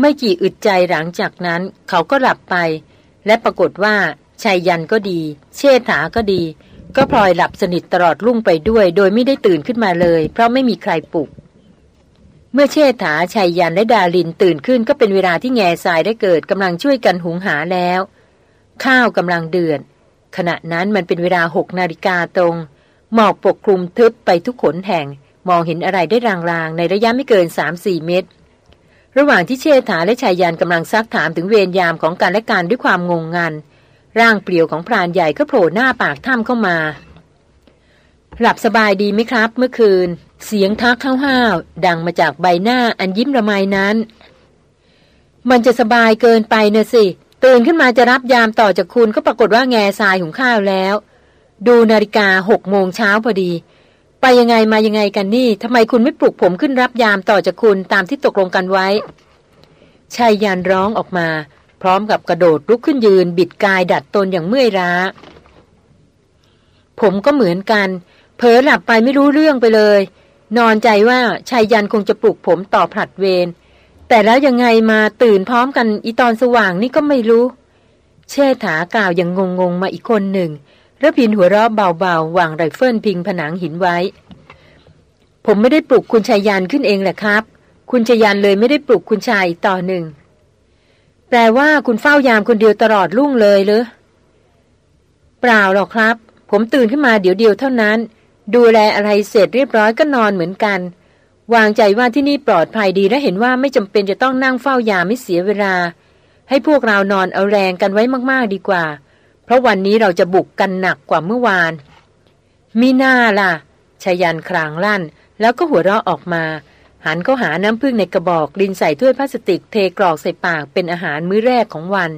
ไม่กี่อึดใจหลังจากนั้นเขาก็หลับไป และปรากฏว่าชายยันก็ดี เชษฐาก็ดี ก็พลอยหลับสนิทตลอดรุ่งไปด้วย โดยไม่ได้ตื่นขึ้นมาเลย เพราะไม่มีใครปลุก เมื่อเชษฐาชายยันและดาลินตื่นขึ้นก็เป็นเวลาที่แง่ทรายได้เกิดกำลังช่วยกันหุงหาแล้ว ข้าวกำลังเดือดขณะนั้นมันเป็นเวลาหกนาฬิกาตรง หมอกปกคลุมทึบไปทุกขนแห่ง มองเห็นอะไรได้รางๆ ในระยะไม่เกินสามสี่เมตร ระหว่างที่เชษฐาและชายยานกำลังซักถามถึงเวรยามของการและการด้วยความงงงัน ร่างเปลี่ยวของพรานใหญ่ก็โผล่หน้าปากถ้ำเข้ามา หลับสบายดีไหมครับ เมื่อคืน เสียงทักห้าวๆดังมาจากใบหน้าอันยิ้มระไมนั้น มันจะสบายเกินไปเนะสิ ตื่นขึ้นมาจะรับยามต่อจากคุณก็ปรากฏว่าแง่ทรายหุงข้าวแล้ว ดูนาฬิกาหกโมงเช้าพอดี ไปยังไงมายังไงกันนี่ทำไมคุณไม่ปลุกผมขึ้นรับยามต่อจากคุณตามที่ตกลงกันไว้ชายยานร้องออกมา พร้อมกับกระโดดลุกขึ้นยืน บิดกายดัดตนอย่างเมื่อยล้า ผมก็เหมือนกัน เผลอหลับไปไม่รู้เรื่องไปเลย นอนใจว่าชายยันคงจะปลุกผมต่อผลัดเวรแต่แล้วยังไงมาตื่นพร้อมกันอีตอนสว่างนี่ก็ไม่รู้ เชษฐากล่าวอยังงงๆมาอีกคนหนึ่ง ระพินหัวเราะเบาๆวางไรเฟิลพิงผนังหินไว้ ผมไม่ได้ปลุกคุณชายยันขึ้นเองแหละครับ คุณชายยันเลยไม่ได้ปลุกคุณชายต่อหนึ่ง แปลว่าคุณเฝ้ายามคนเดียวตลอดรุ่งเลยหรือเปล่าหรอกครับ ผมตื่นขึ้นมาเดี๋ยวเดียวเท่านั้น ดูแลอะไรเสร็จเรียบร้อยก็นอนเหมือนกัน วางใจว่าที่นี่ปลอดภัยดีและเห็นว่าไม่จำเป็นจะต้องนั่งเฝ้ายามไม่เสียเวลา ให้พวกเรานอนเอาแรงกันไว้มากๆดีกว่า เพราะวันนี้เราจะบุกกันหนักกว่าเมื่อวาน มีหน้าล่ะชายันครางลั่น แล้วก็หัวเราะออกมา หันเข้าหาน้ำพึ่งในกระบอกลินใส่ถ้วยพลาสติกเทกรอกใส่ปากเป็นอาหารมื้อแรกของวัน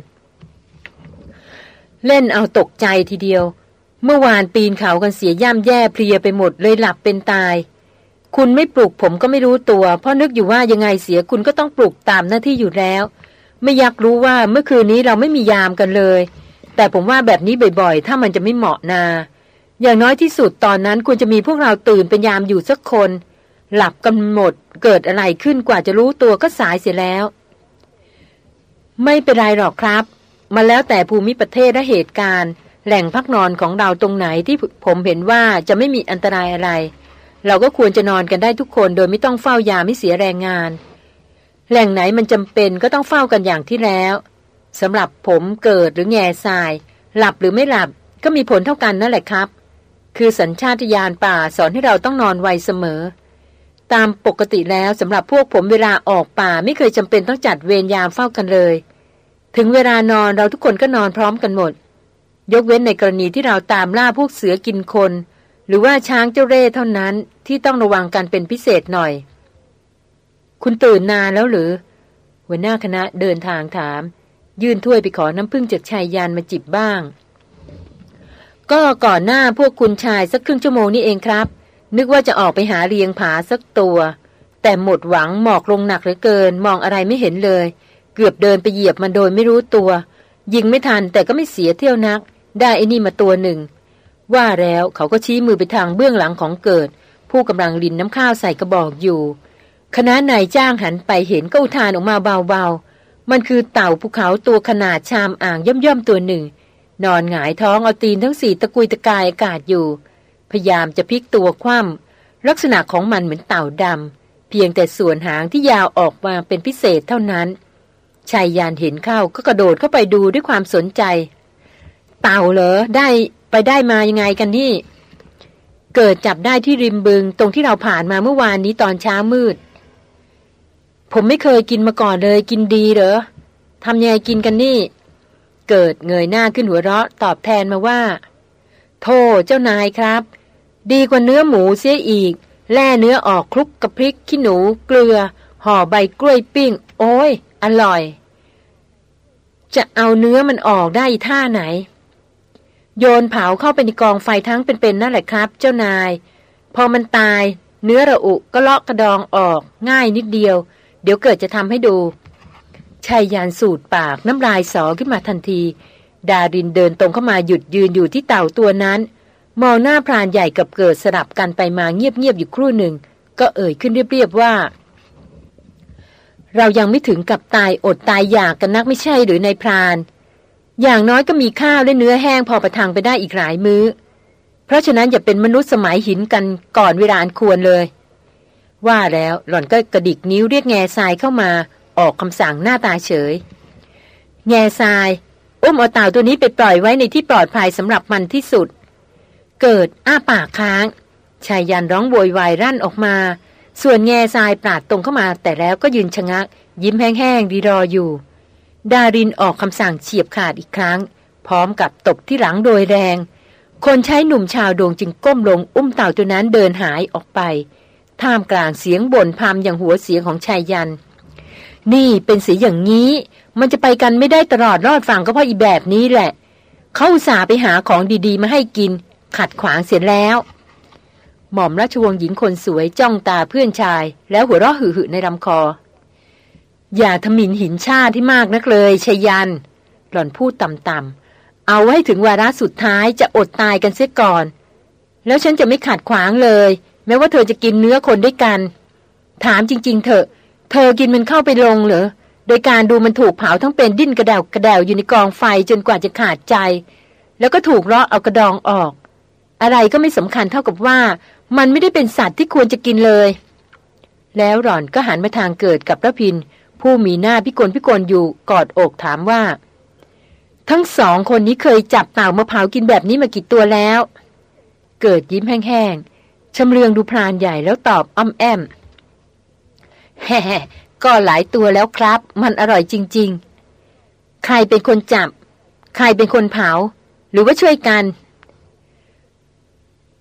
เล่นเอาตกใจทีเดียว เมื่อวานปีนเขากันเสียย่ำแย่เพลียไปหมดเลยหลับเป็นตาย คุณไม่ปลุกผมก็ไม่รู้ตัว เพราะนึกอยู่ว่ายังไงเสียคุณก็ต้องปลุกตามหน้าที่อยู่แล้ว ไม่อยากรู้ว่าเมื่อคืนนี้เราไม่มียามกันเลย แต่ผมว่าแบบนี้บ่อยๆ ถ้ามันจะไม่เหมาะนา อย่างน้อยที่สุดตอนนั้นควรจะมีพวกเราตื่นเป็นยามอยู่สักคน หลับกันหมด เกิดอะไรขึ้นกว่าจะรู้ตัวก็สายเสียแล้ว ไม่เป็นไรหรอกครับ มาแล้วแต่ภูมิประเทศและเหตุการณ์ แหล่งพักนอนของเราตรงไหนที่ผมเห็นว่าจะไม่มีอันตรายอะไร เราก็ควรจะนอนกันได้ทุกคนโดยไม่ต้องเฝ้ายาไม่เสียแรงงาน แหล่งไหนมันจำเป็นก็ต้องเฝ้ากันอย่างที่แล้ว สำหรับผมเกิดหรือแง่ทราย หลับหรือไม่หลับก็มีผลเท่ากันนั่นแหละครับ คือสัญชาตญาณป่าสอนให้เราต้องนอนไวเสมอ ตามปกติแล้วสำหรับพวกผมเวลาออกป่าไม่เคยจำเป็นต้องจัดเวรยามเฝ้ากันเลย ถึงเวลานอนเราทุกคนก็นอนพร้อมกันหมด ยกเว้นในกรณีที่เราตามล่าพวกเสือกินคน หรือว่าช้างเจ้าเร่เท่านั้นที่ต้องระวังกันเป็นพิเศษหน่อย คุณตื่นนานแล้วหรือหัวหน้าคณะเดินทางถาม ยื่นถ้วยไปขอน้ำพึ่งจากชายยานมาจิบบ้าง ก็ก่อนหน้าพวกคุณชายสักครึ่งชั่วโมงนี้เองครับ นึกว่าจะออกไปหาเรียงผาสักตัว แต่หมดหวังหมอกลงหนักเหลือเกิน มองอะไรไม่เห็นเลย เกือบเดินไปเหยียบมันโดยไม่รู้ตัว ยิงไม่ทันแต่ก็ไม่เสียเที่ยวนัก ได้ไอ้นี่มาตัวหนึ่ง ว่าแล้วเขาก็ชี้มือไปทางเบื้องหลังของเกิด ผู้กำลังลินน้ำข้าวใส่กระบอกอยู่คณะนายจ้างหันไปเห็นก็อุทานออกมาเบาๆ มันคือเต่าภูเขาตัวขนาดชามอ่างย่อมๆตัวหนึ่ง นอนหงายท้องเอาตีนทั้งสี่ตะกุยตะกายอากาศอยู่ พยายามจะพลิกตัวคว่ำลักษณะของมันเหมือนเต่าดำเพียงแต่ส่วนหางที่ยาวออกมาเป็นพิเศษเท่านั้นชายยานเห็นเข้าก็กระโดดเข้าไปดูด้วยความสนใจ เต่าเหรอได้ไปได้มายังไงกันนี่ เกิดจับได้ที่ริมบึงตรงที่เราผ่านมาเมื่อวานนี้ตอนเช้ามืด ผมไม่เคยกินมาก่อนเลยกินดีเหรอทำยังไงกินกันนี่ เกิดเงยหน้าขึ้นหัวเราะตอบแทนมาว่า โทษเจ้านายครับ ดีกว่าเนื้อหมูเสียอีก แล่เนื้อออกคลุกกับพริกขี้หนูเกลือ ห่อใบกล้วยปิ้ง โอ้ย อร่อย จะเอาเนื้อมันออกได้ท่าไหน โยนเผาเข้าไปในกองไฟทั้งเป็นๆนั่นแหละครับ เจ้านาย พอมันตาย เนื้อระอุก็เลาะกระดองออก ง่ายนิดเดียว เดี๋ยวเกิดจะทำให้ดูชายยานสูดปากน้ำลายสอขึ้นมาทันที ดารินเดินตรงเข้ามาหยุดยืนอยู่ที่เต่าตัวนั้น มองหน้าพรานใหญ่กับเกิดสลับกันไปมาเงียบๆอยู่ครู่หนึ่ง ก็เอ่ยขึ้นเรียบๆว่า เรายังไม่ถึงกับตายอดตายอยากกันนักไม่ใช่หรือในพราน อย่างน้อยก็มีข้าวและเนื้อแห้งพอประทังไปได้อีกหลายมื้อ เพราะฉะนั้นอย่าเป็นมนุษย์สมัยหินกันก่อนเวลาอันควรเลย ว่าแล้วหล่อนก็กระดิกนิ้วเรียกแง่ทรายเข้ามา ออกคำสั่งหน้าตาเฉย แง่ทรายอุ้มเอาเต่าตัวนี้ไปปล่อยไว้ในที่ปลอดภัยสำหรับมันที่สุด เกิดอ้าปากค้าง ชายยันร้องโวยวายรั่นออกมา ส่วนแง่ทรายปราดตรงเข้ามา แต่แล้วก็ยืนชะงัก ยิ้มแห้งๆดีรออยู่ ดารินออกคำสั่งเฉียบขาดอีกครั้ง พร้อมกับตบที่หลังโดยแรง คนใช้หนุ่มชาวโดงจึงก้มลงอุ้มเต่าตัวนั้นเดินหายออกไป ท่ามกลางเสียงบ่นพามอย่างหัวเสียงของชายยัน นี่เป็นสีอย่างนี้ มันจะไปกันไม่ได้ตลอดรอดฝั่งก็เพราะอีแบบนี้แหละ เขาอุตส่าห์ไปหาของดีๆ มาให้กิน ขัดขวางเสียแล้ว หม่อมราชวงศ์หญิงคนสวยจ้องตาเพื่อนชาย แล้วหัวเราะหึ่ในลำคอ อย่าทมินหินชาที่มากนักเลยชายัน หล่อนพูดต่ำๆเอาไว้ถึงวาระสุดท้ายจะอดตายกันเสียก่อน แล้วฉันจะไม่ขัดขวางเลย แม้ว่าเธอจะกินเนื้อคนด้วยกัน ถามจริง ๆ เถอะ เธอกินมันเข้าไปลงเหรอ โดยการดูมันถูกเผาทั้งเป็นดิ้นกระเดวกระเดวอยู่ในกองไฟจนกว่าจะขาดใจ แล้วก็ถูกเลาะเอากระดองออก อะไรก็ไม่สำคัญเท่ากับว่า มันไม่ได้เป็นสัตว์ที่ควรจะกินเลย แล้วหล่อนก็หันมาทางเกิดกับพระพิน ผู้มีหน้าพิกลพิกลอยู่กอดอกถามว่า ทั้งสองคนนี้เคยจับเต่ามาเผากินแบบนี้มากี่ตัวแล้ว เกิดยิ้มแห้งๆ ชำเลืองดูพรานใหญ่แล้วตอบอ้อมแอมแฮ่ก็หลายตัวแล้วครับ มันอร่อยจริง ๆ ใครเป็นคนจับ ใครเป็นคนเผา หรือว่าช่วยกัน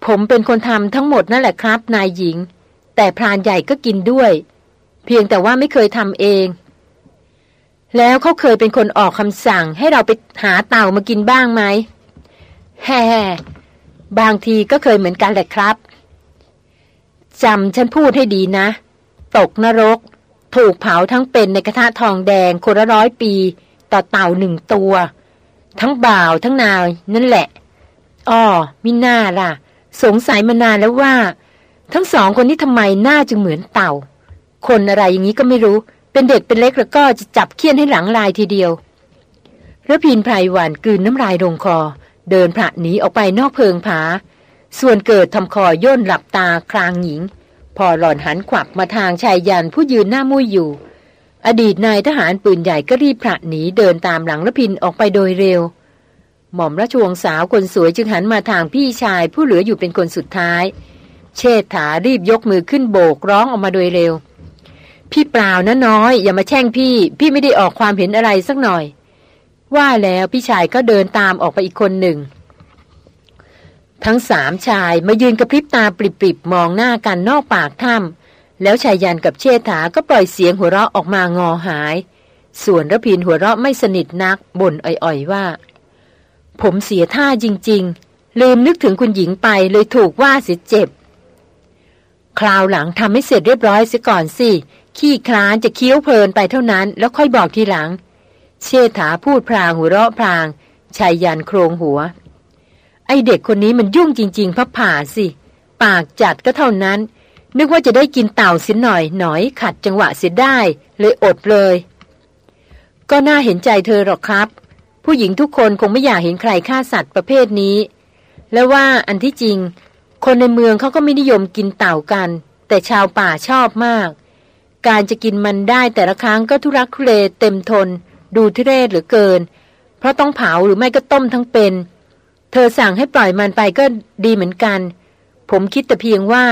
ผมเป็นคนทำทั้งหมดนั่นแหละครับ นายหญิง แต่พรานใหญ่ก็กินด้วย เพียงแต่ว่าไม่เคยทำเอง แล้วเขาเคยเป็นคนออกคำสั่ง ให้เราไปหาเต่ามากินบ้างไหมแฮ่บางทีก็เคยเหมือนกันแหละครับ จำฉันพูดให้ดีนะ ตกนรก ถูกเผาทั้งเป็นในกระทะทองแดงคนละร้อยปี ต่อเต่าหนึ่งตัว ทั้งบ่าวทั้งนายนั่นแหละอ้อมิน่าล่ะ สงสัยมานานแล้วว่า ทั้งสองคนนี้ทำไมหน้าจึงเหมือนเต่า คนอะไรอย่างนี้ก็ไม่รู้ เป็นเด็กเป็นเล็กแล้วก็จะจับเคี้ยนให้หลังลายทีเดียวระพินไพรวันกืนน้ำลายลงคอ เดินผละหนีออกไปนอกเพิงผา ส่วนเกิดทำคอย่นหลับตาคลางหญิง พอหล่อนหันขวับมาทางชายยันผู้ยืนหน้ามุ้ยอยู่ อดีตนายทหารปืนใหญ่ก็รีบผละหนีเดินตามหลังระพินออกไปโดยเร็ว หม่อมราชวงศ์สาวคนสวยจึงหันมาทางพี่ชายผู้เหลืออยู่เป็นคนสุดท้าย เชษฐารีบยกมือขึ้นโบกร้องออกมาโดยเร็ว พี่เปล่านะน้อย อย่ามาแช่งพี่ พี่ไม่ได้ออกความเห็นอะไรสักหน่อย ว่าแล้วพี่ชายก็เดินตามออกไปอีกคนหนึ่ง ทั้งสามชายมายืนกระพริบตาปริบๆมองหน้ากันนอกปากถ้ำแล้วชายยันกับเชษฐาก็ปล่อยเสียงหัวเราะออกมางอหาย ส่วนระพินหัวเราะไม่สนิทนักบ่นอ่อยๆว่า ผมเสียท่าจริง ๆ ลืมนึกถึงคุณหญิงไปเลยถูกว่าเสียเจ็บ คราวหลังทำให้เสร็จเรียบร้อยเสียก่อนสิ ขี้คลานจะเคี้ยวเพลินไปเท่านั้น แล้วค่อยบอกทีหลัง เชษฐาพูดพลางหัวเราะพลางชายยันโครงหัว อเด็กคนนี้มันยุ่งจริง ๆพับผ่าสิ ปากจัดก็เท่านั้น นึกว่าจะได้กินเต่าเสียหน่อยหน่อยขัดจังหวะเสียได้ เลยอดเลย ก็น่าเห็นใจเธอหรอกครับ ผู้หญิงทุกคนคงไม่อยากเห็นใครฆ่าสัตว์ประเภทนี้ และว่าอันที่จริง คนในเมืองเขาก็ไม่นิยมกินเต่ากัน แต่ชาวป่าชอบมาก การจะกินมันได้แต่ละครั้งก็ทุรักทุเลเต็มทน ดูทุเรศเหลือเกิน เพราะต้องเผาหรือไม่ก็ต้มทั้งเป็น เธอสั่งให้ปล่อยมันไปก็ดีเหมือนกัน ผมคิดแต่เพียงว่า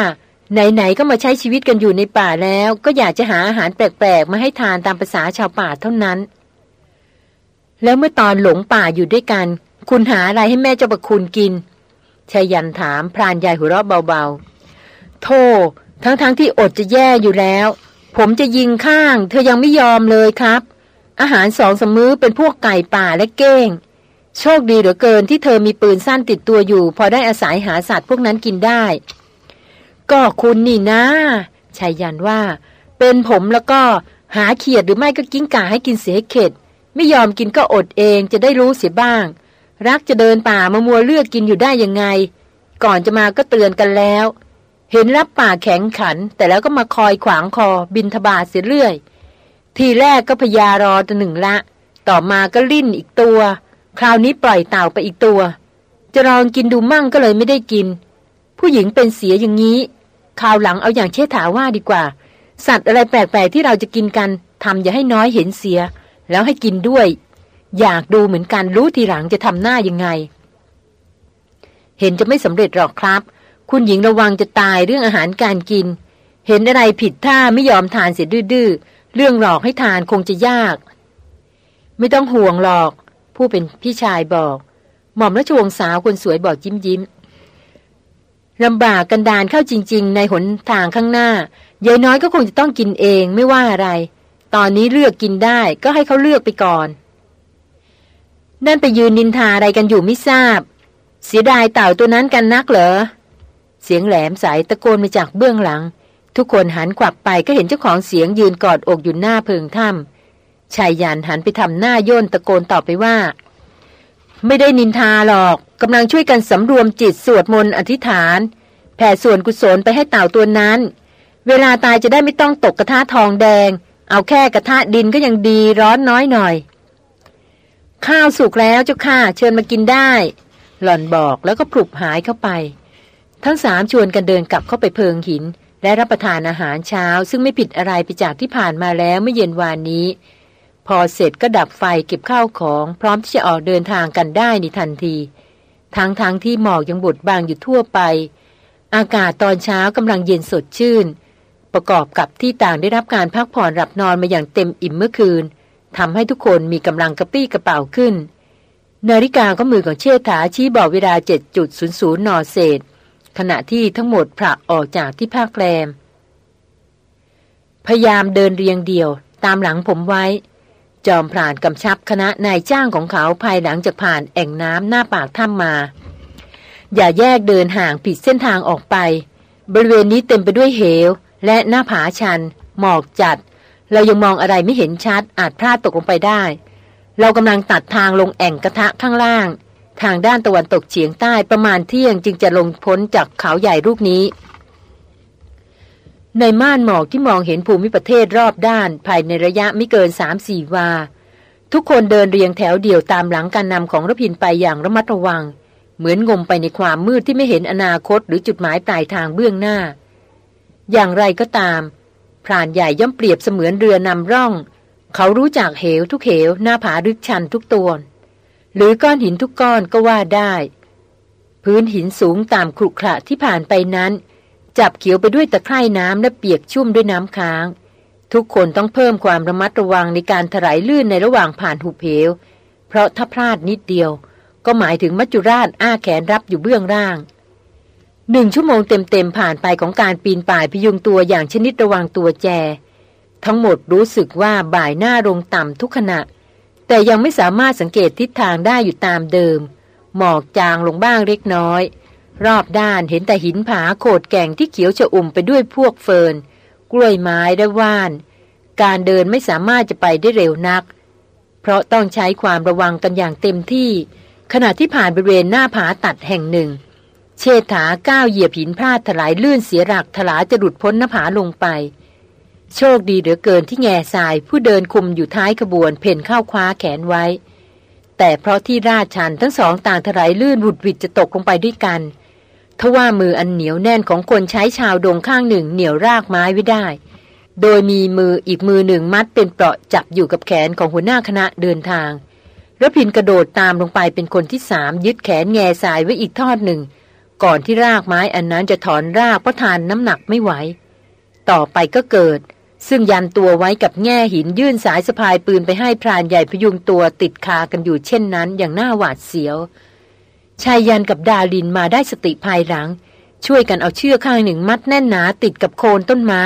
ไหนๆก็มาใช้ชีวิตกันอยู่ในป่าแล้ว ก็อยากจะหาอาหารแปลกๆ มาให้ทานตามภาษาชาวป่าเท่านั้น แล้วเมื่อตอนหลงป่าอยู่ด้วยกัน คุณหาอะไรให้แม่เจ้าประคุณกินชายันถามพรานใหญ่หัวเราะเบาๆ โธ่ทั้งๆทที่อดจะแย่อยู่แล้ว ผมจะยิงข้าง เธอยังไม่ยอมเลยครับ อาหารสองสมื้อเป็นพวกไก่ป่าและเก้ง โชคดีเหลือเกินที่เธอมีปืนสั้นติดตัวอยู่ พอได้อาศัยหาสัตว์พวกนั้นกินได้ ก็คุณนี่นะชายยันว่า เป็นผมแล้วก็หาเขียดหรือไม่ก็กิ้งก่าให้กินเสียเข็ด ไม่ยอมกินก็อดเองจะได้รู้เสียบ้าง รักจะเดินป่ามามัวเลือกกินอยู่ได้ยังไง ก่อนจะมาก็เตือนกันแล้ว เห็นรับป่าแข็งขัน แต่แล้วก็มาคอยขวางคอบินทบาทเสียเรื่อย ทีแรกก็พยารอตัวหนึ่งละ ต่อมาก็ลิ้นอีกตัว คราวนี้ปล่อยเต่าไปอีกตัว จะลองกินดูมั่งก็เลยไม่ได้กิน ผู้หญิงเป็นเสียอย่างนี้คราวหลังเอาอย่างเชษฐาว่าดีกว่า สัตว์อะไรแปลกๆที่เราจะกินกันทำอย่าให้น้อยเห็นเสีย แล้วให้กินด้วย อยากดูเหมือนกันรู้ทีหลังจะทำหน้ายังไง เห็นจะไม่สำเร็จหรอกครับ คุณหญิงระวังจะตายเรื่องอาหารการกิน เห็นอะไรผิดท่าไม่ยอมทานเสียดื้อเรื่องหลอกให้ทานคงจะยาก ไม่ต้องห่วงหรอก ผู้เป็นพี่ชายบอก หม่อมราชวงศ์สาวคนสวยบอกยิ้มยิ้มลำบากกันดานเข้าจริง ๆ ในหนทางข้างหน้ายายน้อยก็คงจะต้องกินเองไม่ว่าอะไร ตอนนี้เลือกกินได้ก็ให้เขาเลือกไปก่อน นั่นไปยืนนินทาอะไรกันอยู่ไม่ทราบ เสียดายเต่าตัวนั้นกันนักเหรอ เสียงแหลมสายตะโกนมาจากเบื้องหลัง ทุกคนหันกวับไปก็เห็นเจ้าของเสียงยืนกอดอกอยู่หน้าเพิงถ้ำ ชายยันหันไปทำหน้าย่นตะโกนตอบไปว่า ไม่ได้นินทาหรอกกำลังช่วยกันสำรวมจิตสวดมนต์อธิษฐาน แผ่ส่วนกุศลไปให้เต่าตัวนั้น เวลาตายจะได้ไม่ต้องตกกระทะทองแดง เอาแค่กระทะดินก็ยังดีร้อนน้อยหน่อย ข้าวสุกแล้วเจ้าข้าเชิญมากินได้ หล่อนบอกแล้วก็ปลุกหายเข้าไป ทั้งสามชวนกันเดินกลับเข้าไปเพิงหิน และรับประทานอาหารเช้า ซึ่งไม่ผิดอะไรไปจากที่ผ่านมาแล้วเมื่อเย็นวานนี้ อเสร็จก็ดับไฟเก็บข้าวของพร้อมที่จะออกเดินทางกันได้ในทันที ทั้งๆทที่หมอกยังบดบางอยู่ทั่วไป อากาศตอนเช้ากำลังเย็นสดชื่น ประกอบกับที่ต่างได้รับการพักผ่อนหลับนอนมาอย่างเต็มอิ่มเมื่อคืนทำให้ทุกคนมีกำลังกระปี้กระเป๋าขึ้น นาฬิกาก็มือของเชษฐาชี้บอกเวลา 7.00นเศษ ขณะที่ทั้งหมดพระออกจากที่ภาคแรม พยายามเดินเรียงเดี่ยว ตามหลังผมไว้ จอมพรานกำชับคณะนายจ้างของเขาภายหลังจากผ่านแอ่งน้ำหน้าปากถ้ำมา อย่าแยกเดินห่างผิดเส้นทางออกไป บริเวณนี้เต็มไปด้วยเหว และหน้าผาชัน หมอกจัด เรายังมองอะไรไม่เห็นชัดอาจพลาดตกลงไปได้ เรากำลังตัดทางลงแอ่งกระทะข้างล่าง ทางด้านตะวันตกเฉียงใต้ประมาณเที่ยงจึงจะลงพ้นจากเขาใหญ่ลูกนี้ ในม่านหมอกที่มองเห็นภูมิประเทศรอบด้านภายในระยะไม่เกินสามสี่วา ทุกคนเดินเรียงแถวเดี่ยวตามหลังการนำของรพินไปอย่างระมัดระวัง เหมือนงมไปในความมืดที่ไม่เห็นอนาคตหรือจุดหมายปลายทางเบื้องหน้า อย่างไรก็ตามพรานใหญ่ย่อมเปรียบเสมือนเรือนำร่อง เขารู้จักเหวทุกเหวหน้าผาลึกชันทุกตัวหรือก้อนหินทุกก้อนก็ว่าได้ พื้นหินสูงตามครุขระที่ผ่านไปนั้น จับเขียวไปด้วยตะไคร่น้ำและเปียกชุ่มด้วยน้ำค้าง ทุกคนต้องเพิ่มความระมัดระวังในการถลายลื่นในระหว่างผ่านหุบเหว เพราะถ้าพลาดนิดเดียว ก็หมายถึงมัจจุราชอ้าแขนรับอยู่เบื้องล่างหนึ่งชั่วโมงเต็มๆผ่านไปของการปีนป่ายพยุงตัวอย่างชนิดระวังตัวแจ ทั้งหมดรู้สึกว่าบ่ายหน้าลงต่ำทุกขณะ แต่ยังไม่สามารถสังเกตทิศทางได้อยู่ตามเดิม หมอกจางลงบ้างเล็กน้อย รอบด้านเห็นแต่หินผาโขดแก่งที่เขียวชอุ่มไปด้วยพวกเฟิร์น กล้วยไม้และว่าน การเดินไม่สามารถจะไปได้เร็วนัก เพราะต้องใช้ความระวังกันอย่างเต็มที่ ขณะที่ผ่านบริเวณหน้าผาตัดแห่งหนึ่ง เชษฐาก้าวเหยียบหินพลาดถลายลื่นเสียหลักถลาจะหลุดพ้นหน้าผาลงไป โชคดีเหลือเกินที่แง่ทรายผู้เดินคุมอยู่ท้ายขบวนเพ่นเข้าคว้าแขนไว้ แต่เพราะที่ราดชันทั้งสองต่างถลายลื่นหวุดหวิดจะตกลงไปด้วยกัน ทว่ามืออันเหนียวแน่นของคนใช้ชาวดงข้างหนึ่งเหนี่ยวรากไม้ไว้ได้ โดยมีมืออีกมือหนึ่งมัดเป็นเปราะจับอยู่กับแขนของหัวหน้าคณะเดินทางรพินกระโดดตามลงไปเป็นคนที่สามยึดแขนแง่สายไว้อีกทอดหนึ่ง ก่อนที่รากไม้อันนั้นจะถอนรากเพราะทานน้ำหนักไม่ไหว ต่อไปก็เกิด ซึ่งยันตัวไว้กับแง่หินยื่นสายสะพายปืนไปให้พรานใหญ่พยุงตัวติดคากันอยู่เช่นนั้นอย่างน่าหวาดเสียว ชายยันกับดาลินมาได้สติภายหลัง ช่วยกันเอาเชือกข้างหนึ่งมัดแน่นหนาติดกับโคนต้นไม้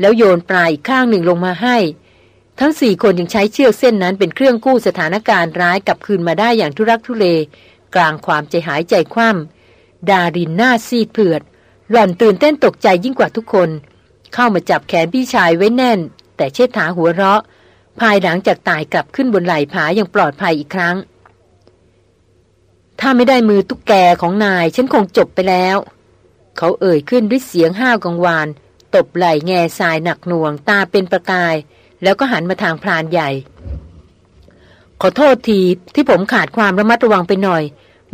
แล้วโยนปลายข้างหนึ่งลงมาให้ ทั้งสี่คนยังใช้เชือกเส้นนั้นเป็นเครื่องกู้สถานการณ์ร้ายกลับคืนมาได้อย่างทุรักทุเล กลางความใจหายใจคว่ำดารินหน้าซีดเผือด หล่อนตื่นเต้นตกใจยิ่งกว่าทุกคน เข้ามาจับแขนพี่ชายไว้แน่น แต่เชิดถาหัวเราะ ภายหลังจากตายกลับขึ้นบนไหล่ผาอย่างปลอดภัยอีกครั้ง ถ้าไม่ได้มือตุ๊กแกของนายฉันคงจบไปแล้ว เขาเอ่ยขึ้นด้วยเสียงห้าวกังวาน ตบไหล่แง่ทรายหนักหน่วงตาเป็นประกาย แล้วก็หันมาทางพรานใหญ่ ขอโทษทีที่ผมขาดความระมัดระวังไปหน่อย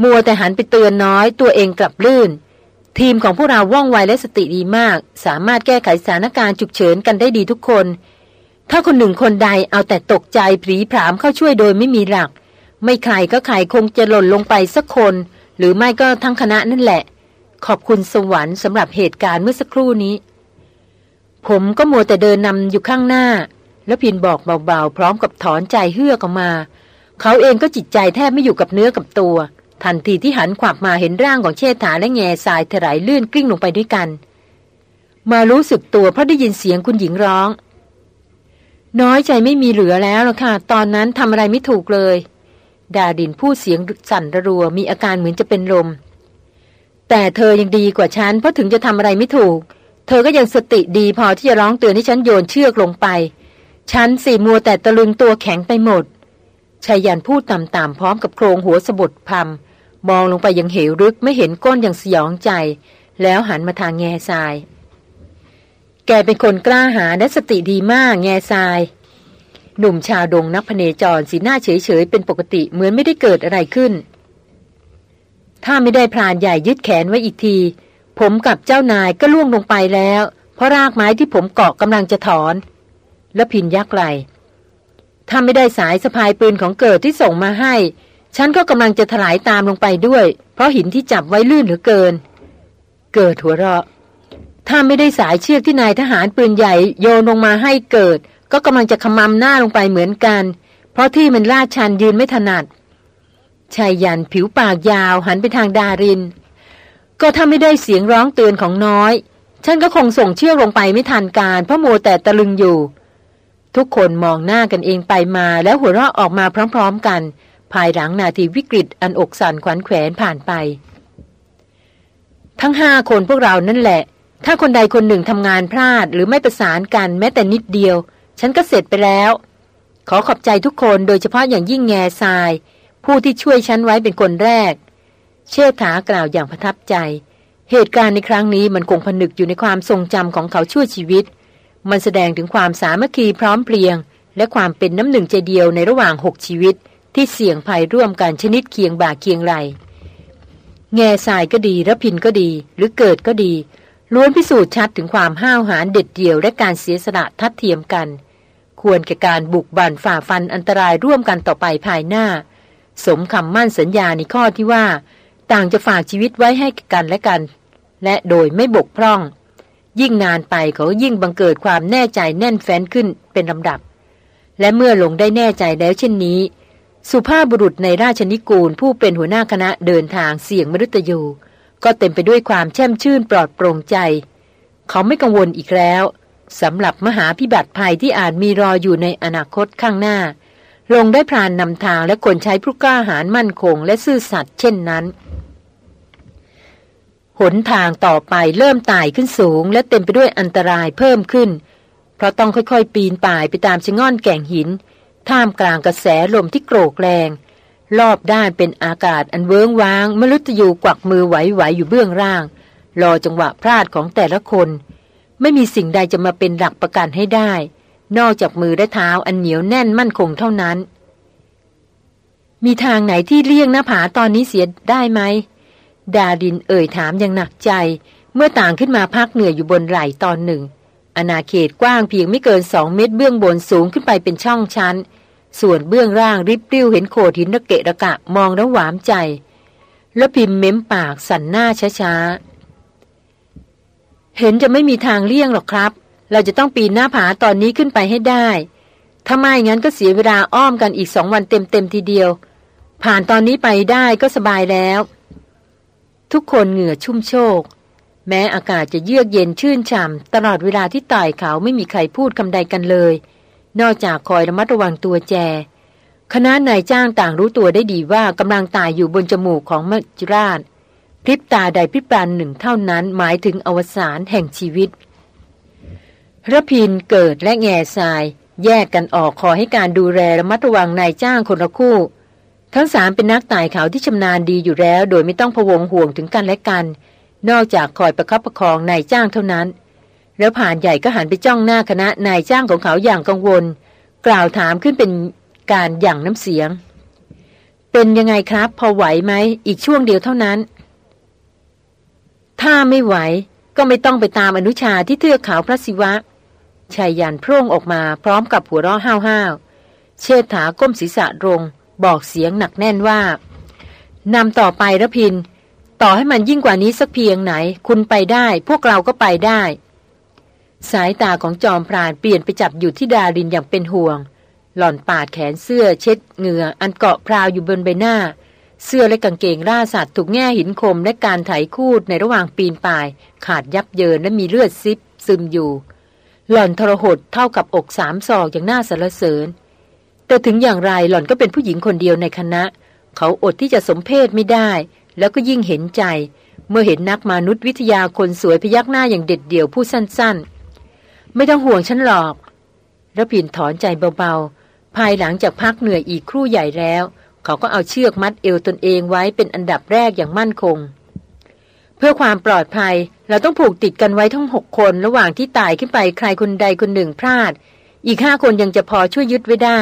มัวแต่หันไปเตือนน้อย ตัวเองกลับลื่น ทีมของพวกเราว่องไวและสติดีมาก สามารถแก้ไขสถานการณ์ฉุกเฉินกันได้ดีทุกคน ถ้าคนหนึ่งคนใดเอาแต่ตกใจผีผามเข้าช่วยโดยไม่มีหลัก ไม่ใครก็ใครคงจะหล่นลงไปสักคน หรือไม่ก็ทั้งคณะนั่นแหละ ขอบคุณสวรรค์สำหรับเหตุการณ์เมื่อสักครู่นี้ ผมก็มัวแต่เดินนำอยู่ข้างหน้า แล้วพินบอกเบาๆ พร้อมกับถอนใจเฮือกออกมา เขาเองก็จิตใจแทบไม่อยู่กับเนื้อกับตัว ทันทีที่หันขวับมาเห็นร่างของเชษฐาและแง่ทรายถลายลื่นกลิ้งลงไปด้วยกัน มารู้สึกตัวเพราะได้ยินเสียงคุณหญิงร้อง น้อยใจไม่มีเหลือแล้วล่ะค่ะ ตอนนั้นทำอะไรไม่ถูกเลย ดาดินพูดเสียงสั่นระรัวมีอาการเหมือนจะเป็นลม แต่เธอยังดีกว่าฉันเพราะถึงจะทำอะไรไม่ถูก เธอก็ยังสติดีพอที่จะร้องเตือนให้ฉันโยนเชือกลงไป ฉันสี่มัวแต่ตะลึงตัวแข็งไปหมดชายันพูดต่ำๆพร้อมกับโครงหัวสะบดพมมองลงไปยังเหวลึกไม่เห็นก้นอย่างสยองใจ แล้วหันมาทางแง่ทราย แกเป็นคนกล้าหาและสติดีมากแง่ทราย หนุ่มชาวดงนักพเนจรสีหน้าเฉยๆ เป็นปกติเหมือนไม่ได้เกิดอะไรขึ้น ถ้าไม่ได้พรานใหญ่ยึดแขนไว้อีกที ผมกับเจ้านายก็ล่วงลงไปแล้ว เพราะรากไม้ที่ผมเกาะกำลังจะถอน แล้วพินยักไหลถ้าไม่ได้สายสะพายปืนของเกิดที่ส่งมาให้ ฉันก็กำลังจะถลายตามลงไปด้วย เพราะหินที่จับไว้ลื่นเหลือเกิน เกิดหัวเราะ ถ้าไม่ได้สายเชือกที่นายทหารปืนใหญ่โยนลงมาให้เกิด ก็กำลังจะขมำหน้าลงไปเหมือนกัน เพราะที่มันลาดชันยืนไม่ถนัดชายยันผิวปากยาวหันไปทางดาริน ก็ถ้าไม่ได้เสียงร้องเตือนของน้อย ฉันก็คงส่งเชือกลงไปไม่ทันการ เพราะโมแต่ตะลึงอยู่ ทุกคนมองหน้ากันเองไปมาแล้วหัวเราะออกมาพร้อมๆกัน ภายหลังนาทีวิกฤตอันอกสั่นขวัญแขวนผ่านไป ทั้งห้าคนพวกเรานั่นแหละ ถ้าคนใดคนหนึ่งทำงานพลาดหรือไม่ประสานกันแม้แต่นิดเดียว ฉันก็เสร็จไปแล้ว ขอขอบใจทุกคนโดยเฉพาะอย่างยิ่งแง่ทราย ผู้ที่ช่วยฉันไว้เป็นคนแรก เชษฐากล่าวอย่างประทับใจ เหตุการณ์ในครั้งนี้มันคงผนึกอยู่ในความทรงจำของเขาชั่วชีวิต มันแสดงถึงความสามัคคีพร้อมเพรียง และความเป็นน้ำหนึ่งใจเดียวในระหว่างหกชีวิต ที่เสี่ยงภัยร่วมกันชนิดเคียงบ่าเคียงไหลแง่ทรายก็ดีระพินก็ดี หรือเกิดก็ดีล้วนพิสูจน์ชัดถึงความห้าวหาญเด็ดเดี่ยวและการเสียสละทัดเทียมกัน ควรแก่การบุกบั่นฝ่าฟันอันตรายร่วมกันต่อไปภายหน้า สมคำมั่นสัญญาในข้อที่ว่า ต่างจะฝากชีวิตไว้ให้กันและกัน และโดยไม่บกพร่อง ยิ่งนานไปเขายิ่งบังเกิดความแน่ใจแน่นแฟ้นขึ้นเป็นลำดับ และเมื่อลงได้แน่ใจแล้วเช่นนี้ สุภาพบุรุษในราชนิกูลผู้เป็นหัวหน้าคณะเดินทางเสี่ยงมรุตยูก็เต็มไปด้วยความแช่มชื่นปลอดโปร่งใจ เขาไม่กังวลอีกแล้ว สำหรับมหาพิบัติภัยที่อาจมีรออยู่ในอนาคตข้างหน้า ลงได้พรานนำทางและคนใช้ผู้กล้าหาญมั่นคง และซื่อสัตย์เช่นนั้น หนทางต่อไปเริ่มไต่ขึ้นสูง และเต็มไปด้วยอันตรายเพิ่มขึ้น เพราะต้องค่อยๆ ปีนป่ายไปตามชะง่อนแก่งหิน ท่ามกลางกระแสลมที่โกรกแรง รอบด้านเป็นอากาศอันเวิงว้างมลุตยูกวักมือไหวๆอยู่เบื้องล่าง รอจังหวะพลาดของแต่ละคน ไม่มีสิ่งใดจะมาเป็นหลักประกันให้ได้ นอกจากมือและเท้าอันเหนียวแน่นมั่นคงเท่านั้น มีทางไหนที่เลี่ยงหน้าผาตอนนี้เสียได้ไหม ดาดินเอ่ยถามอย่างหนักใจ เมื่อต่างขึ้นมาพักเหนื่อยอยู่บนไหล่ตอนหนึ่ง อาณาเขตกว้างเพียงไม่เกินสองเมตรเบื้องบนสูงขึ้นไปเป็นช่องชั้น ส่วนเบื้องล่างริบริ้วเห็นโขดหินระเกะระกะมองแล้วหวามใจ แล้วพิมพ์เม้มปากสั่นหน้าช้าๆ เห็นจะไม่มีทางเลี่ยงหรอกครับ เราจะต้องปีนหน้าผาตอนนี้ขึ้นไปให้ได้ ถ้าไม่งั้นก็เสียเวลาอ้อมกันอีกสองวันเต็มๆทีเดียว ผ่านตอนนี้ไปได้ก็สบายแล้ว ทุกคนเหงื่อชุ่มโชก แม้อากาศจะเยือกเย็นชื่นฉ่ำตลอดเวลาที่ต่ายเขาไม่มีใครพูดคำใดกันเลย นอกจากคอยระมัดระวังตัวแจ คณะนายจ้างต่างรู้ตัวได้ดีว่ากำลังตายอยู่บนจมูกของมัจจุราช ริบตาใดพิปรานหนึ่งเท่านั้นหมายถึงอวสานแห่งชีวิตระพินเกิดและแง่ทราย แยกกันออกขอให้การดูแลระมัดระวังนายจ้างคนละคู่ ทั้งสามเป็นนักไต่เขาที่ชำนาญดีอยู่แล้ว โดยไม่ต้องพวงห่วงถึงกันและกัน นอกจากคอยประคับประคองนายจ้างเท่านั้น แล้วผ่านใหญ่ก็หันไปจ้องหน้าคณะนายจ้างของเขาอย่างกังวล กล่าวถามขึ้นเป็นการหยั่งน้ำเสียง เป็นยังไงครับ พอไหวไหมอีกช่วงเดียวเท่านั้น ถ้าไม่ไหว ก็ไม่ต้องไปตามอนุชาที่เทือกเขาพระศิวะชายยันโพร่งออกมาพร้อมกับหัวเราะห้าวๆเชิดถาก้มศีรษะตรงบอกเสียงหนักแน่นว่านำต่อไประพิน ต่อให้มันยิ่งกว่านี้สักเพียงไหน คุณไปได้ พวกเราก็ไปได้ สายตาของจอมพรานเปลี่ยนไปจับอยู่ที่ดารินอย่างเป็นห่วง หล่อนปาดแขนเสื้อเช็ดเหงื่ออันเกาะพราวอยู่บนใบหน้า เสื้อและกางเกงร่าสัตว์ถูกแง่หินคมและการไถคูดในระหว่างปีนป่าย ขาดยับเยินและมีเลือดซิบซึมอยู่ หล่อนทรหดเท่ากับอกสามศอกอย่างน่าสรรเสริญ แต่ถึงอย่างไรหล่อนก็เป็นผู้หญิงคนเดียวในคณะ เขาอดที่จะสมเพศไม่ได้ แล้วก็ยิ่งเห็นใจ เมื่อเห็นนักมนุษยวิทยาคนสวยพยักหน้าอย่างเด็ดเดี่ยวผู้สั้นๆ ไม่ต้องห่วงฉันหรอกระพินถอนใจเบาๆ ภายหลังจากพักเหนื่อยอีกครู่ใหญ่แล้ว เขาก็เอาเชือกมัดเอวตนเองไว้เป็นอันดับแรกอย่างมั่นคง เพื่อความปลอดภัยเราต้องผูกติดกันไว้ทั้งหกคนระหว่างที่ตายขึ้นไปใครคนใดคนหนึ่งพลาด อีกห้าคนยังจะพอช่วยยึดไว้ได้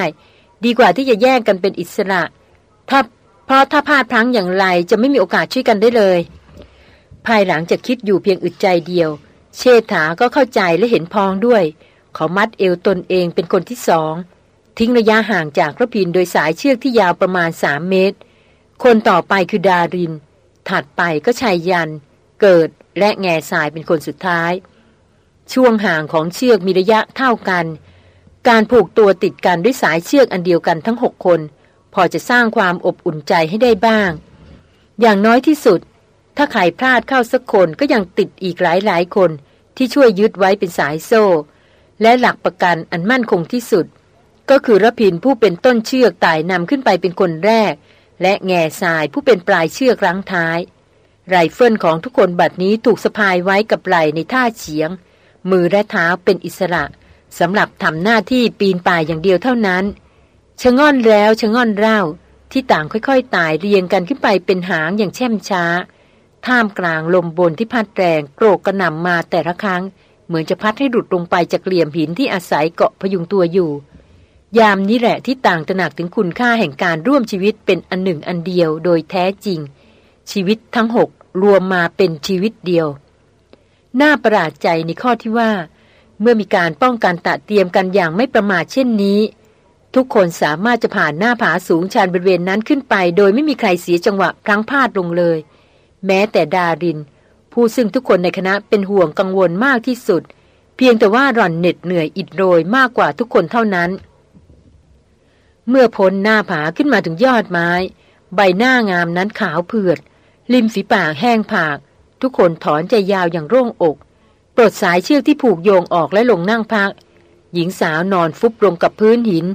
ดีกว่าที่จะแยกกันเป็นอิสระ ถ้าเพราะถ้าพลาดพลั้งอย่างไรจะไม่มีโอกาสช่วยกันได้เลย ภายหลังจะคิดอยู่เพียงอึดใจเดียว เชษฐาก็เข้าใจและเห็นพองด้วย เขามัดเอวตนเองเป็นคนที่สอง ทิ้งระยะห่างจากพระพินโดยสายเชือกที่ยาวประมาณสามเมตร คนต่อไปคือดาริน ถัดไปก็ชายยัน เกิดและแง่สายเป็นคนสุดท้าย ช่วงห่างของเชือกมีระยะเท่ากัน การผูกตัวติดกันด้วยสายเชือกอันเดียวกันทั้งหกคน พอจะสร้างความอบอุ่นใจให้ได้บ้าง อย่างน้อยที่สุด ถ้าใครพลาดเข้าสักคนก็ยังติดอีกหลายหลายคนที่ช่วยยึดไว้เป็นสายโซ่ และหลักประกันอันมั่นคงที่สุด ก็คือรพินทร์ผู้เป็นต้นเชือกไต่นำขึ้นไปเป็นคนแรก และแง่ทรายผู้เป็นปลายเชือกรั้งท้าย ไรเฟิลของทุกคนบัดนี้ถูกสะพายไว้กับไหล่ในท่าเฉียง มือและเท้าเป็นอิสระสำหรับทำหน้าที่ปีนป่ายอย่างเดียวเท่านั้นชะง่อนแล้วชะง่อนเล่าที่ต่างค่อยๆไต่เรียงกันขึ้นไปเป็นหางอย่างแช่มช้า ท่ามกลางลมบนที่พัดแรงโกรกกระหน่ำมาแต่ละครั้ง เหมือนจะพัดให้หลุดลงไปจากเหลี่ยมหินที่อาศัยเกาะพยุงตัวอยู่ ยามนี้แหละที่ต่างตระหนักถึงคุณค่าแห่งการร่วมชีวิตเป็นอันหนึ่งอันเดียวโดยแท้จริง ชีวิตทั้งหกรวมมาเป็นชีวิตเดียว น่าประหลาดใจในข้อที่ว่า เมื่อมีการป้องกันตะเตรียมกันอย่างไม่ประมาทเช่นนี้ ทุกคนสามารถจะผ่านหน้าผาสูงชันบริเวณนั้นขึ้นไป โดยไม่มีใครเสียจังหวะพลั้งพลาดลงเลย แม้แต่ดาริน ผู้ซึ่งทุกคนในคณะเป็นห่วงกังวลมากที่สุด เพียงแต่ว่าร่อนเหน็ดเหนื่อยอิดโรยมากกว่าทุกคนเท่านั้น เมื่อพ้นหน้าผาขึ้นมาถึงยอดไม้ ใบหน้างามนั้นขาวเผือด ริมฝีปากแห้งผาก ทุกคนถอนใจยาวอย่างโล่งอก ปลดสายเชือกที่ผูกโยงออกและลงนั่งพัก หญิงสาวนอนฟุบลงกับพื้นหิน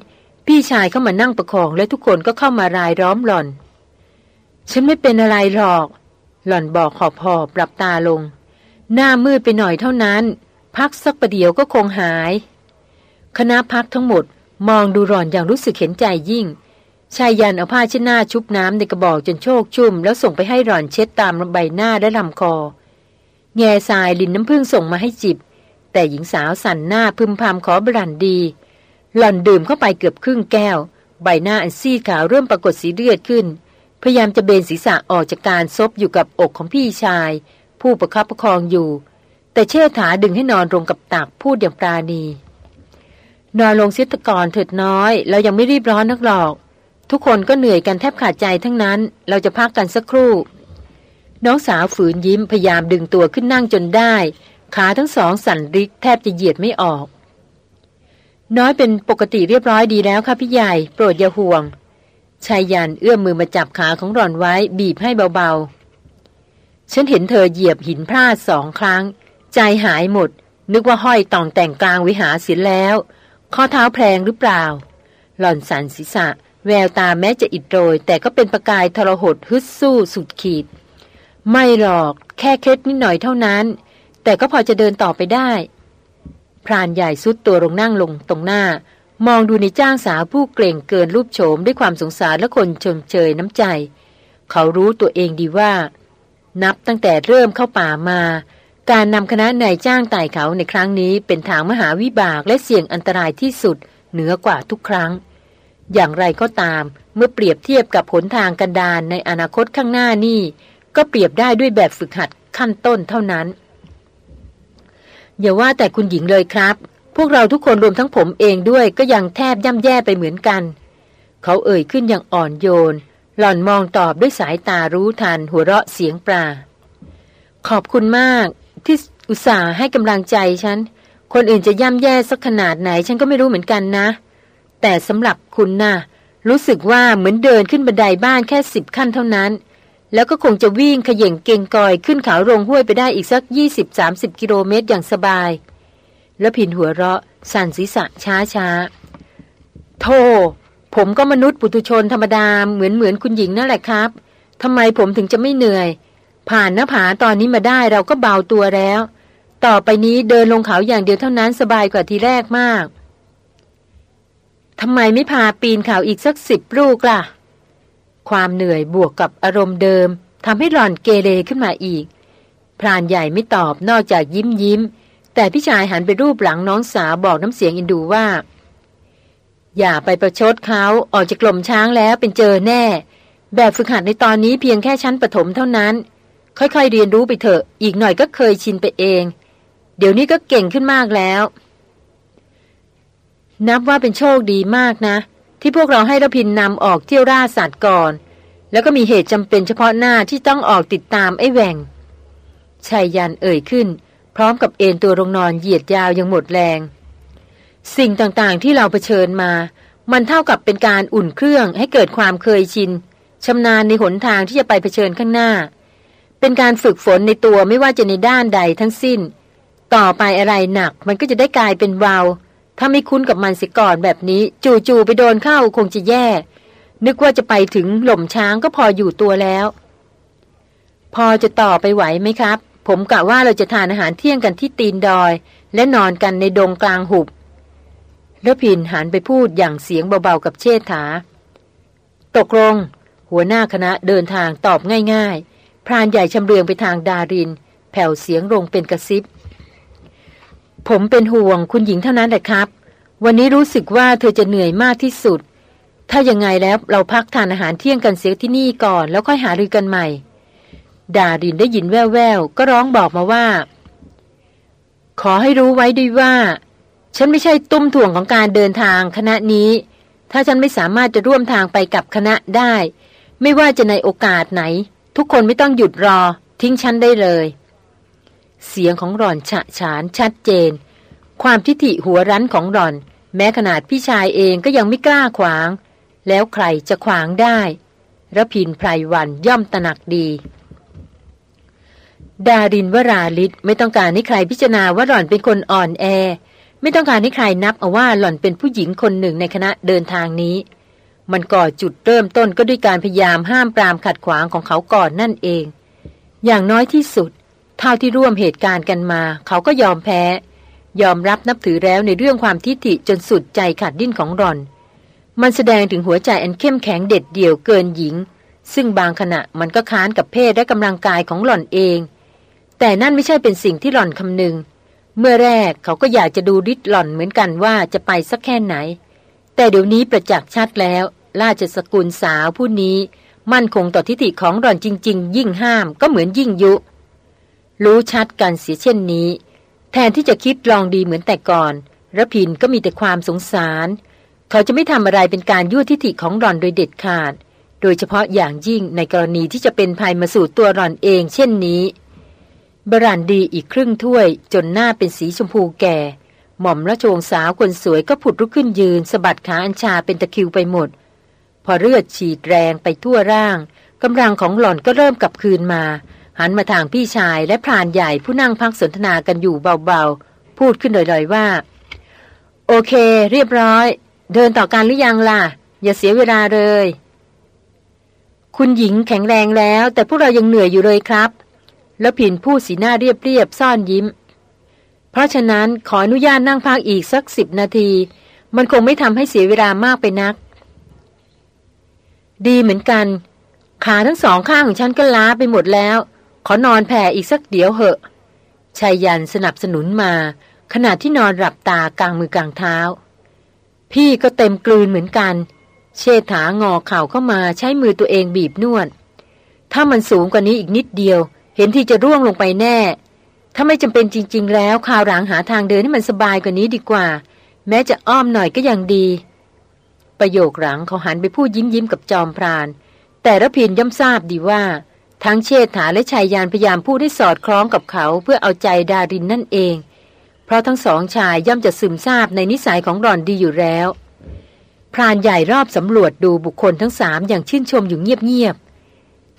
พี่ชายเข้ามานั่งประคองและทุกคนก็เข้ามารายล้อมหล่อน ฉันไม่เป็นอะไรหรอก หล่อนบอกขอบหอบปรับตาลง หน้ามืดไปหน่อยเท่านั้น พักสักประเดี๋ยวก็คงหาย คณะพักทั้งหมด มองดูหล่อนอย่างรู้สึกเห็นใจยิ่ง ชายยันเอาผ้าเช็ดหน้าชุบน้ำในกระบอกจนโชกชุ่ม แล้วส่งไปให้หล่อนเช็ดตามใบหน้าและลำคอ แง่ทรายลินน้ำพึ่งส่งมาให้จิบ แต่หญิงสาวสั่นหน้าพึมพำขอบรันดี หล่อนดื่มเข้าไปเกือบครึ่งแก้ว ใบหน้าอันซีดขาวเริ่มปรากฏสีเลือดขึ้น พยายามจะเบนศีรษะออกจากการซบอยู่กับอกของพี่ชาย ผู้ประคับประคองอยู่ แต่เชิดถาดึงให้นอนลงกับตักพูดอย่างปราณี นอนลงเสียตะกอนเถิดน้อย เรายังไม่รีบร้อนนักหรอก ทุกคนก็เหนื่อยกันแทบขาดใจทั้งนั้น เราจะพักกันสักครู่ น้องสาวฝืนยิ้มพยายามดึงตัวขึ้นนั่งจนได้ ขาทั้งสองสั่นริกแทบจะเหยียดไม่ออก น้อยเป็นปกติเรียบร้อยดีแล้วค่ะพี่ใหญ่ โปรดอย่าห่วงชายยันเอื้อมมือมาจับขาของหล่อนไว้บีบให้เบาๆ ฉันเห็นเธอเหยียบหินพลาดสองครั้ง ใจหายหมด นึกว่าห้อยตองแต่งกลางวิหารเสียแล้ว ข้อเท้าแพลงหรือเปล่า หล่อนสันศีรษะ แววตาแม้จะอิดโรย แต่ก็เป็นประกายทรหดฮึดสู้สุดขีด ไม่หรอกแค่เคล็ดนิดหน่อยเท่านั้น แต่ก็พอจะเดินต่อไปได้ พรานใหญ่สุดตัวลงนั่งลงตรงหน้า มองดูในจ้างสาวผู้เกรงเกินรูปโฉมด้วยความสงสารและคนชิงเชยน้ำใจ เขารู้ตัวเองดีว่า นับตั้งแต่เริ่มเข้าป่ามา การนำคณะนายจ้างไต่เขาในครั้งนี้เป็นทางมหาวิบากและเสี่ยงอันตรายที่สุดเหนือกว่าทุกครั้ง อย่างไรก็ตาม เมื่อเปรียบเทียบกับผลทางกันดานในอนาคตข้างหน้านี่ ก็เปรียบได้ด้วยแบบฝึกหัดขั้นต้นเท่านั้น อย่าว่าแต่คุณหญิงเลยครับ พวกเราทุกคนรวมทั้งผมเองด้วยก็ยังแทบย่ำแย่ไปเหมือนกัน เขาเอ่ยขึ้นอย่างอ่อนโยน หล่อนมองตอบด้วยสายตารู้ทันหัวเราะเสียงปลาขอบคุณมาก ที่อุตส่าห์ให้กำลังใจฉัน คนอื่นจะย่ำแย่สักขนาดไหน ฉันก็ไม่รู้เหมือนกันนะ แต่สำหรับคุณนะ่ะ รู้สึกว่าเหมือนเดินขึ้นบันไดบ้านแค่สิบขั้นเท่านั้น แล้วก็คงจะวิ่งขย่งเก่งกอยขึ้นเขาโรงห้วยไปได้อีกสักยี่สิบสามสิบกิโลเมตรอย่างสบาย แล้วผินหัวเราะ สั่นศีรษะช้าช้าโธ่ผมก็มนุษย์ปุถุชนธรรมดาเหมือนเหมือนคุณหญิงนั่นแหละครับทำไมผมถึงจะไม่เหนื่อย ผ่านหน้าผาตอนนี้มาได้เราก็เบาตัวแล้ว ต่อไปนี้เดินลงเขาอย่างเดียวเท่านั้นสบายกว่าทีแรกมากทำไมไม่พาปีนเขาอีกสักสิบลูกล่ะ ความเหนื่อยบวกกับอารมณ์เดิมทำให้หล่อนเกเรขึ้นมาอีก พรานใหญ่ไม่ตอบนอกจากยิ้มยิ้ม แต่พี่ชายหันไปรูปหลังน้องสาวบอกน้ำเสียงอินดูว่า อย่าไปประชดเขาออกจากกลมช้างแล้วเป็นเจอแน่ แบบฝึกหัดในตอนนี้เพียงแค่ชั้นปฐมเท่านั้น ค่อยๆเรียนรู้ไปเถอะ อีกหน่อยก็เคยชินไปเอง เดี๋ยวนี้ก็เก่งขึ้นมากแล้ว นับว่าเป็นโชคดีมากนะ ที่พวกเราให้รพินนำออกเที่ยวล่าสัตว์ก่อน แล้วก็มีเหตุจำเป็นเฉพาะหน้าที่ต้องออกติดตามไอ้แหวงชายยันเอ่ยขึ้น พร้อมกับเอนตัวลงนอนเหยียดยาวยังหมดแรง สิ่งต่างๆที่เราเผชิญมา มันเท่ากับเป็นการอุ่นเครื่องให้เกิดความเคยชินชำนาญในหนทางที่จะไปเผชิญข้างหน้า เป็นการฝึกฝนในตัวไม่ว่าจะในด้านใดทั้งสิ้น ต่อไปอะไรหนักมันก็จะได้กลายเป็นเบาถ้าไม่คุ้นกับมันสียก่อนแบบนี้ จู่ๆไปโดนเข้าคงจะแย่ นึกว่าจะไปถึงหล่มช้างก็พออยู่ตัวแล้ว พอจะต่อไปไหวไหมครับ ผมกะว่าเราจะทานอาหารเที่ยงกันที่ตีนดอย และนอนกันในดงกลางหุบแล้วพินหันไปพูดอย่างเสียงเบาๆกับเชษฐา ตกลง หัวหน้าคณะเดินทางตอบง่าย พรานใหญ่ชำเลืองไปทางดาริน แผ่วเสียงลงเป็นกระซิบ ผมเป็นห่วงคุณหญิงเท่านั้นแหละครับ วันนี้รู้สึกว่าเธอจะเหนื่อยมากที่สุด ถ้ายังไงแล้วเราพักทานอาหารเที่ยงกันเสียที่นี่ก่อน แล้วค่อยหารือกันใหม่ ดารินได้ยินแว่วๆก็ร้องบอกมาว่า ขอให้รู้ไว้ด้วยว่า ฉันไม่ใช่ตุ้มถ่วงของการเดินทางคณะนี้ ถ้าฉันไม่สามารถจะร่วมทางไปกับคณะได้ ไม่ว่าจะในโอกาสไหน ทุกคนไม่ต้องหยุดรอ ทิ้งฉันได้เลย เสียงของหล่อนฉะฉานชัดเจน ความทิฐิหัวรั้นของหล่อน แม้ขนาดพี่ชายเองก็ยังไม่กล้าขวาง แล้วใครจะขวางได้ระพินไพรวันย่อมตระหนักดี ดารินวราลิศไม่ต้องการให้ใครพิจารณาว่าหล่อนเป็นคนอ่อนแอ ไม่ต้องการให้ใครนับเอาว่าหล่อนเป็นผู้หญิงคนหนึ่งในคณะเดินทางนี้ มันก่อจุดเริ่มต้นก็ด้วยการพยายามห้ามปรามขัดขวางของเขาก่อนนั่นเอง อย่างน้อยที่สุด เท่าที่ร่วมเหตุการณ์กันมา เขาก็ยอมแพ้ ยอมรับนับถือแล้วในเรื่องความทิฏฐิจนสุดใจขาดดิ้นของรอน มันแสดงถึงหัวใจอันเข้มแข็งเด็ดเดี่ยวเกินหญิง ซึ่งบางขณะมันก็ค้านกับเพศและกำลังกายของหล่อนเอง แต่นั่นไม่ใช่เป็นสิ่งที่หล่อนคำนึง เมื่อแรกเขาก็อยากจะดูริดหล่อนเหมือนกันว่าจะไปสักแค่ไหน แต่เดี๋ยวนี้ประจักษ์ชัดแล้ว ราชสกุลสาวผู้นี้ มั่นคงต่อทิฏฐิของหล่อนจริง ๆ ยิ่งห้ามก็เหมือนยิ่งยุ รู้ชัดกันเสียเช่นนี้ แทนที่จะคิดลองดีเหมือนแต่ก่อนระพินก็มีแต่ความสงสาร เขาจะไม่ทำอะไรเป็นการยั่วทิฏฐิของหล่อนโดยเด็ดขาด โดยเฉพาะอย่างยิ่งในกรณีที่จะเป็นภัยมาสู่ตัวหล่อนเองเช่นนี้บรันดีอีกครึ่งถ้วยจนหน้าเป็นสีชมพูแก่ หม่อมราชวงศ์สาวคนสวยก็ผุดลุกขึ้นยืนสะบัดขาอัญชาเป็นตะคิวไปหมด พอเลือดฉีดแรงไปทั่วร่างกำลังของหล่อนก็เริ่มกลับคืนมา หันมาทางพี่ชายและพรานใหญ่ผู้นั่งพักสนทนากันอยู่เบาๆ พูดขึ้นลอยๆว่า โอเค เรียบร้อย เดินต่อการหรือยังล่ะ อย่าเสียเวลาเลย คุณหญิงแข็งแรงแล้ว แต่พวกเรายังเหนื่อยอยู่เลยครับ แล้วผินพูดสีหน้าเรียบๆซ่อนยิ้ม เพราะฉะนั้นขออนุญาตนั่งพักอีกสักสิบนาที มันคงไม่ทำให้เสียเวลามากไปนัก ดีเหมือนกัน ขาทั้งสองข้างของฉันก็ล้าไปหมดแล้ว ขอนอนแผ่อีกสักเดี๋ยวเหอะชายยันสนับสนุนมา ขณะที่นอนหลับตากลางมือกลางเท้า พี่ก็เต็มกลืนเหมือนกัน เชษฐางอเข่าเข้ามาใช้มือตัวเองบีบนวด ถ้ามันสูงกว่านี้อีกนิดเดียว เห็นที่จะร่วงลงไปแน่ ถ้าไม่จำเป็นจริง ๆ แล้วข่าวหลังหาทางเดินให้มันสบายกว่านี้ดีกว่า แม้จะอ้อมหน่อยก็ยังดี ประโยคหลังเขาหันไปพูดยิ้มยิ้มกับจอมพราน แต่ระพินย่อมทราบดีว่า ทั้งเชษฐาและชายยานพยายามพูดให้สอดคล้องกับเขาเพื่อเอาใจดารินนั่นเอง เพราะทั้งสองชายย่อมจะซึมซาบในนิสัยของหลอนดีอยู่แล้วพรานใหญ่รอบสำรวจดูบุคคลทั้งสามอย่างชื่นชมอยู่เงียบๆ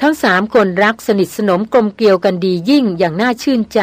ทั้งสามคนรักสนิทสนมกลมเกลียวกันดียิ่งอย่างน่าชื่นใจ